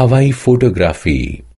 हवाई फोटोग्राफी